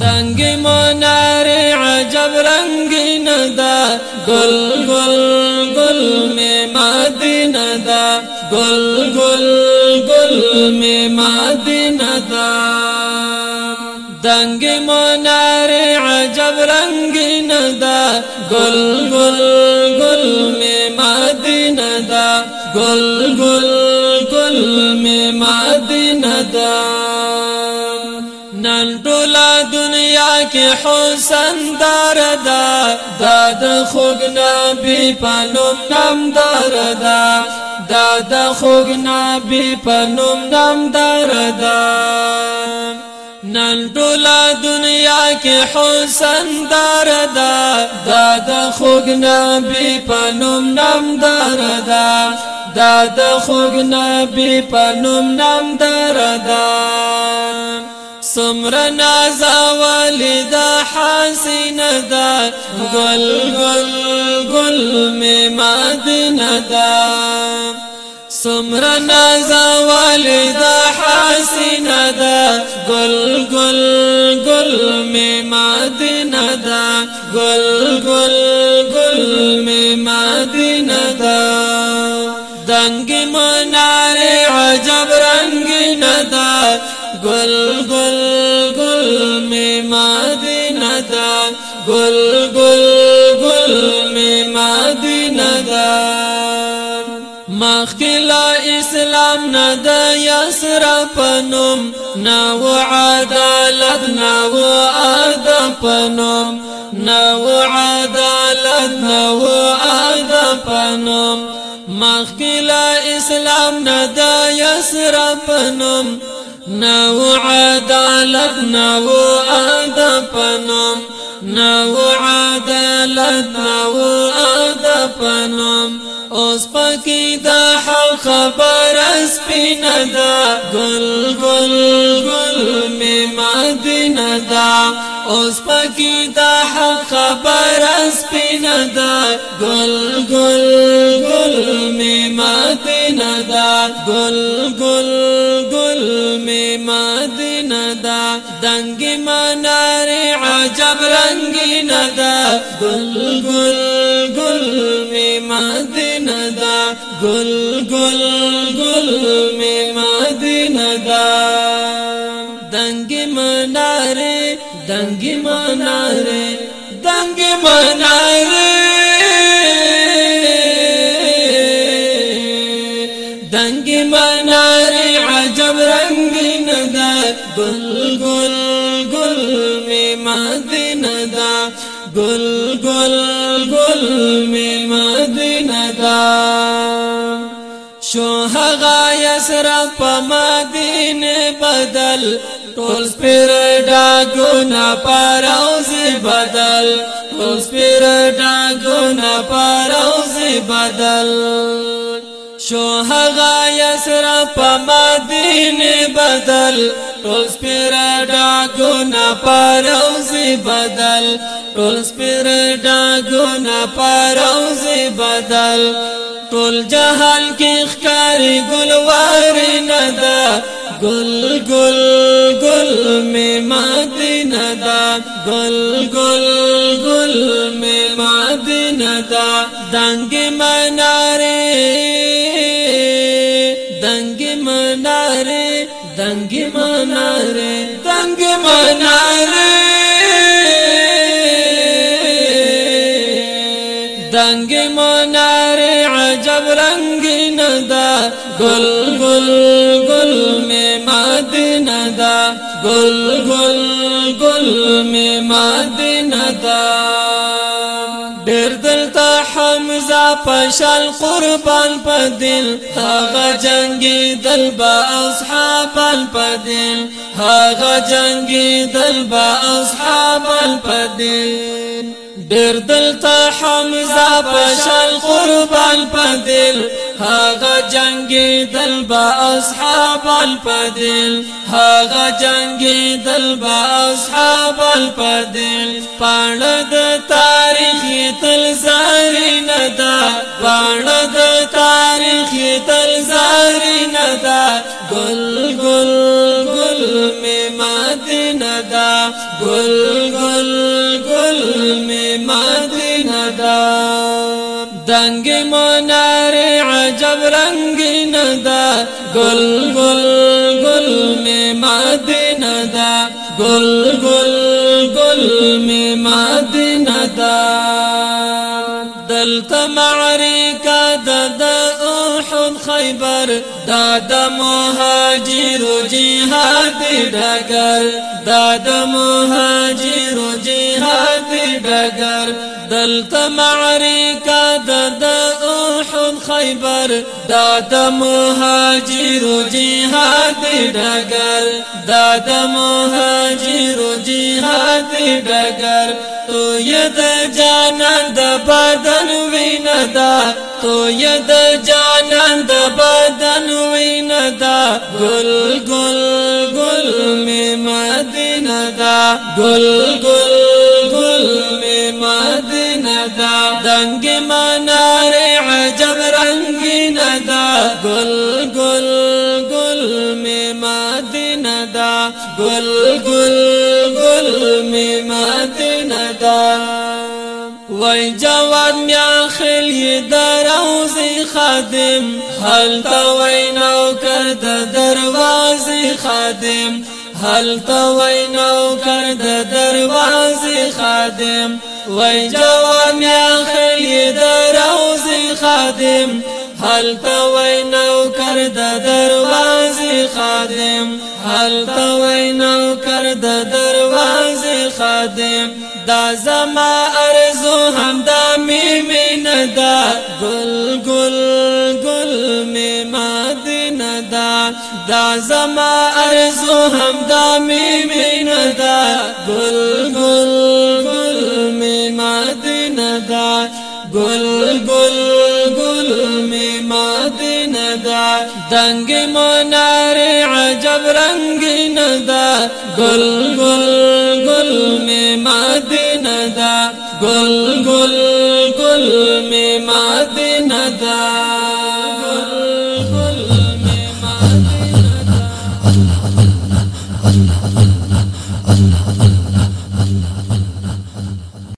دنگی مناری عجب رنگی ندا گل گل گل میں مادینہ دا گل گل گل میں مادینہ دا دنگی مناری عجب رنگی ندا گل گل گل گل گل گل می مدینه دا نن ټولا دنیا کې حسین دار دا داد خوګ نبی پنوم نام دار دا داد خوګ نبی پنوم نام دار دا نن ټولا دنیا کې حسین دار دا داد خوګ نبی پنوم نام دار دا دا د خوګ نبی په نوم نام دردا سمر نازا والدا حسین دا گل گل گل می مدن دا سمر نازا والدا حسین دا گل گل گل می مدن دا گل گل گل می مدن رنگ منار عجب رنگ ندا گل گل گل میں مدینہ دا گل گل گل میں مدینہ دا مخکلا اسلام ندا یسر پنم نو عدالت نو آدم پنم نو عدالت نو آدم پنم مخکلا اسلام ندا یسر پنم نو عدالت نو آدم پنم نو عدالت نو آدم پنم اوس پکې دا حق خبر سپینه دا گل گل گل می مدینه دا اوس پکې دا حق خبر سپینه دا گل گل گل می مدینه دا گل گل گل می مدینه دا دنګ منار عجب رنگینه ندا گل گل गुल गुल गुल में मदीना दा दंग मनारे दंग मनारे दंग मनारे दंग मनारे अजब रंग नदा गुल गुल गुल में मदीना दा गुल गुल गुल में Medina شو هغه یسرا په مدینه بدل ټول سپیر ډاګونه پروزي بدل ټول سپیر ډاګونه پروزي بدل شو هغه یسرا په مدینه بدل ټول سپیر ډاګونه پروزي بدل ټول سپیر ډاګونه پروزي بدل ټول جهان کې کاری گلواری ندا گل گل گل میں ماد ندا گول گل گل میں ماد ندا دنگ من رے دنگ منارے دنگ منارے دنگ منا گل گل گل می مدینه دا ډېر دلته حمزه پشل قربان په دل هغه جنگي دل با اصحابان په دل هغه جنگي دل با اصحابان په دل ډېر دلته حمزه پشل قربان پدل هاغه جنگي دل با اصحاب الفدل هاغه جنگي دل با اصحاب الفدل پړ د تاریخ تل زاري ندا پړ د تاریخ تل زاري ندا گل گل گل می مات ندا گل رنگی منار عجب رنگی ندا گل گل گل می مادی ندا گل گل گل می مادی ندا دلت معرکہ ددا احد خیبر دادا مہاجر جہاد ڈگر دادا مہاجر جہاد دگر دلتا معرکا د احد خیبر دا د مهاجر جهاد ډګر دا د مهاجر جهاد ډګر تو ید جانان د بدن ویندا تو ید جانان د بدن ویندا ګل ګل ګل می مدینه دا ګل ګل ګل رنگ منار عجب رنگ ندا گل گل گل میں مدینہ دا گل گل گل میں مدینہ دا وای جواد میا خلی دروز خادم حل تا وای نو کرد درواز خادم حل تا وای نو کرد درواز خادم وای جوان میا خلی دروز خادم حل تا وای نو کر د دروازه خادم حل تا وای نو کر د دروازه خادم دا زما ارزو هم دا می مین دا گل گل گل می مادن دا دا زما ارزو هم دا می مین دا گل گل گل madina da gul gul gul me madina da dang monar ajab rangin da gul gul gul me madina da gul gul gul me